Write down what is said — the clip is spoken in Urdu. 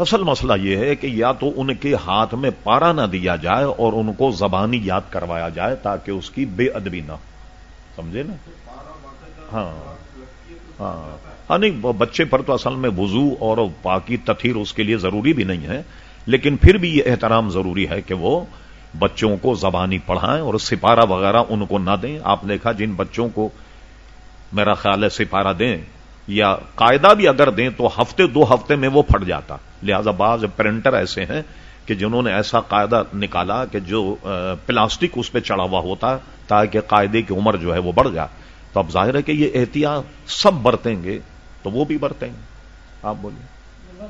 اصل مسئلہ یہ ہے کہ یا تو ان کے ہاتھ میں پارا نہ دیا جائے اور ان کو زبانی یاد کروایا جائے تاکہ اس کی بے ادبی نہ سمجھے نا؟ ہاں۔ ہاں۔ ہاں نہیں بچے پر تو اصل میں وضو اور پاکی تطہیر اس کے لیے ضروری بھی نہیں ہے، لیکن پھر بھی یہ احترام ضروری ہے کہ وہ بچوں کو زبانی پڑھائیں اور سپارہ وغیرہ ان کو نہ دیں۔ آپ نے دیکھا جن بچوں کو میرا خیال ہے سپارہ دیں۔ یا قاعدہ بھی اگر دیں تو ہفتے دو ہفتے میں وہ پھٹ جاتا۔ لہذا بعض پرنٹر ایسے ہیں کہ جنہوں نے ایسا قاعدہ نکالا کہ جو پلاسٹک اس پہ چڑھا ہوا ہوتا تاکہ قاعدے کی عمر جو ہے وہ بڑھ جائے۔ تو اب ظاہر ہے کہ یہ احتیاط سب برتیں گے تو وہ بھی برتیں گے۔ آپ بولیے۔